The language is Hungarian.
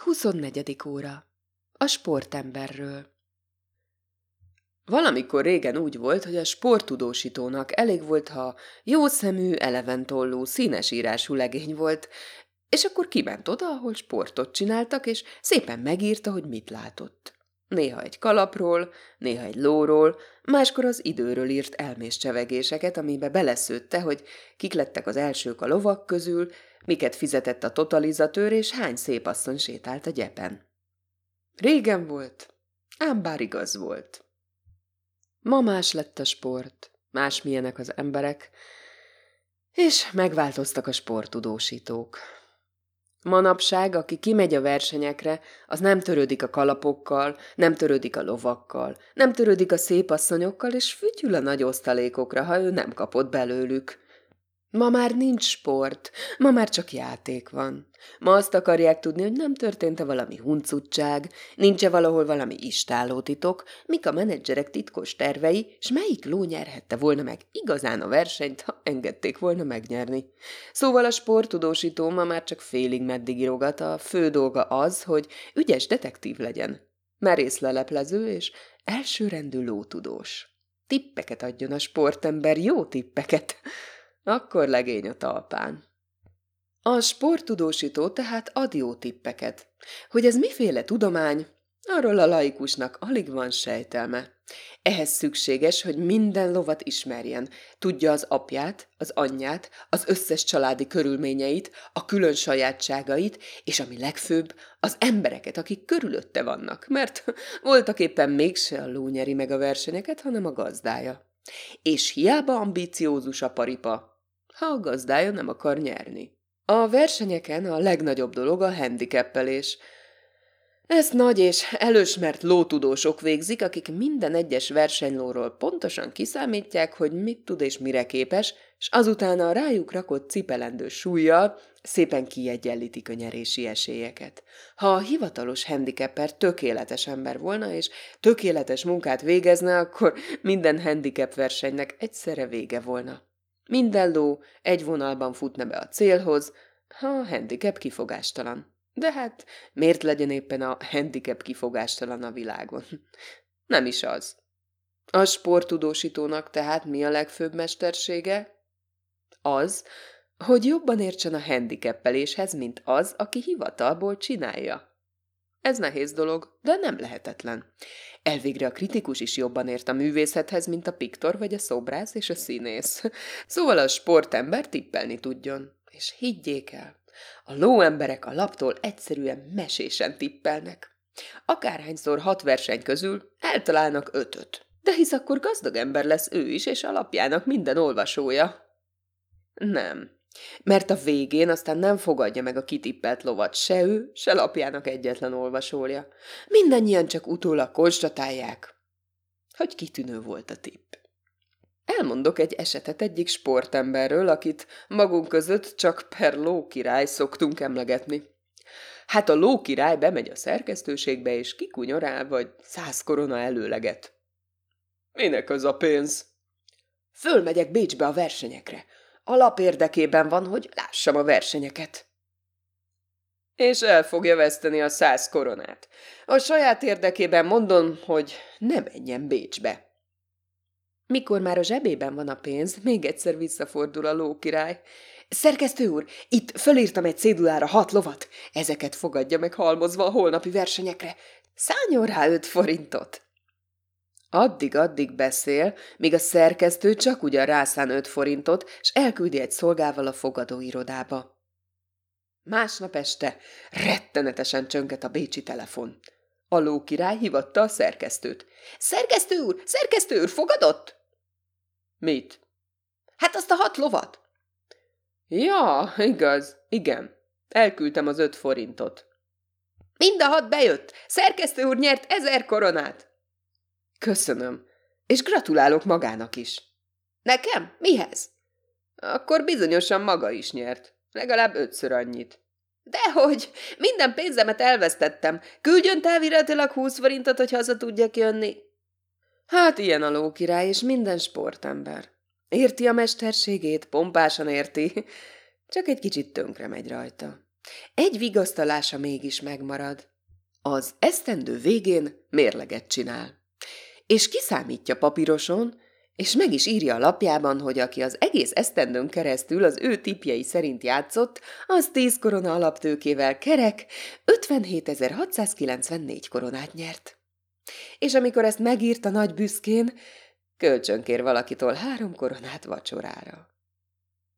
24. óra. A sportemberről. Valamikor régen úgy volt, hogy a sporttudósítónak elég volt, ha jó szemű, eleventollú, színes írású legény volt, és akkor kiment oda, ahol sportot csináltak, és szépen megírta, hogy mit látott. Néha egy kalapról, néha egy lóról, máskor az időről írt elmés csevegéseket, amibe beleszőtte, hogy kik lettek az elsők a lovak közül, miket fizetett a totalizatőr, és hány szép asszony sétált a gyepen. Régen volt, ám bár igaz volt. Ma más lett a sport, másmilyenek az emberek, és megváltoztak a sporttudósítók. Manapság, aki kimegy a versenyekre, az nem törődik a kalapokkal, nem törődik a lovakkal, nem törődik a szép asszonyokkal, és fütyül a nagy osztalékokra, ha ő nem kapott belőlük. Ma már nincs sport, ma már csak játék van. Ma azt akarják tudni, hogy nem történt-e valami huncutság, nincs-e valahol valami istálótitok, mik a menedzserek titkos tervei, és melyik ló nyerhette volna meg igazán a versenyt, ha engedték volna megnyerni. Szóval a sporttudósító ma már csak félig meddig írogat, a fő dolga az, hogy ügyes detektív legyen. Merész leleplező és elsőrendű lótudós. Tippeket adjon a sportember, jó tippeket! Akkor legény a talpán. A sporttudósító tehát ad jó tippeket. Hogy ez miféle tudomány, arról a laikusnak alig van sejtelme. Ehhez szükséges, hogy minden lovat ismerjen, tudja az apját, az anyját, az összes családi körülményeit, a külön sajátságait, és ami legfőbb, az embereket, akik körülötte vannak, mert voltak éppen mégse a ló nyeri meg a versenyeket, hanem a gazdája. És hiába ambíciózus a paripa, ha a gazdája nem akar nyerni. A versenyeken a legnagyobb dolog a handicappelés. Ezt nagy és elősmert lótudósok végzik, akik minden egyes versenylóról pontosan kiszámítják, hogy mit tud és mire képes, és azután a rájuk rakott cipelendő súlyjal szépen kiegyenlítik a nyerési esélyeket. Ha a hivatalos handicapper tökéletes ember volna, és tökéletes munkát végezne, akkor minden handicap versenynek egyszerre vége volna. Minden ló egy vonalban futna be a célhoz, ha a handicap kifogástalan. De hát miért legyen éppen a handicap kifogástalan a világon? Nem is az. A sporttudósítónak tehát mi a legfőbb mestersége? Az, hogy jobban értsen a handicappeléshez, mint az, aki hivatalból csinálja. Ez nehéz dolog, de nem lehetetlen. Elvégre a kritikus is jobban ért a művészethez, mint a piktor vagy a szobrász és a színész. Szóval a sportember tippelni tudjon. És higgyék el, a lóemberek a laptól egyszerűen mesésen tippelnek. Akárhányszor hat verseny közül eltalálnak ötöt. De hisz akkor gazdag ember lesz ő is, és alapjának minden olvasója. Nem, mert a végén aztán nem fogadja meg a kitippelt lovat se ő, se lapjának egyetlen olvasója. Mindannyian csak utólag konstatálják, hogy kitűnő volt a tipp. Elmondok egy esetet egyik sportemberről, akit magunk között csak per lókirály szoktunk emlegetni. Hát a lókirály bemegy a szerkesztőségbe, és kikunyorál, vagy száz korona előleget. Minek az a pénz? Fölmegyek Bécsbe a versenyekre. A lap érdekében van, hogy lássam a versenyeket. És el fogja veszteni a száz koronát. A saját érdekében mondom, hogy ne menjen Bécsbe. Mikor már a zsebében van a pénz, még egyszer visszafordul a lókirály. Szerkesztő úr, itt fölírtam egy cédulára hat lovat. Ezeket fogadja meg halmozva a holnapi versenyekre. Szálljon rá öt forintot. Addig-addig beszél, míg a szerkesztő csak ugyan rászán öt forintot, és elküldi egy szolgával a fogadóirodába. Másnap este rettenetesen csönget a bécsi telefon. A lókirály hivatta a szerkesztőt. Szerkesztő úr, szerkesztő úr, fogadott? Mit? Hát azt a hat lovat. Ja, igaz, igen. Elküldtem az öt forintot. Mind a hat bejött. Szerkesztő úr nyert ezer koronát. Köszönöm. És gratulálok magának is. Nekem? Mihez? Akkor bizonyosan maga is nyert. Legalább ötször annyit. Dehogy! Minden pénzemet elvesztettem. Küldjön táviratilag húsz forintot, hogy haza tudjak jönni. Hát ilyen a lókirály, és minden sportember. Érti a mesterségét, pompásan érti, csak egy kicsit tönkre megy rajta. Egy vigasztalása mégis megmarad. Az esztendő végén mérleget csinál. És kiszámítja papíroson, és meg is írja a lapjában, hogy aki az egész esztendőn keresztül az ő tipjei szerint játszott, az 10 korona alaptőkével kerek 57.694 koronát nyert. És amikor ezt megírta nagy büszkén, kölcsönkér valakitól három koronát vacsorára.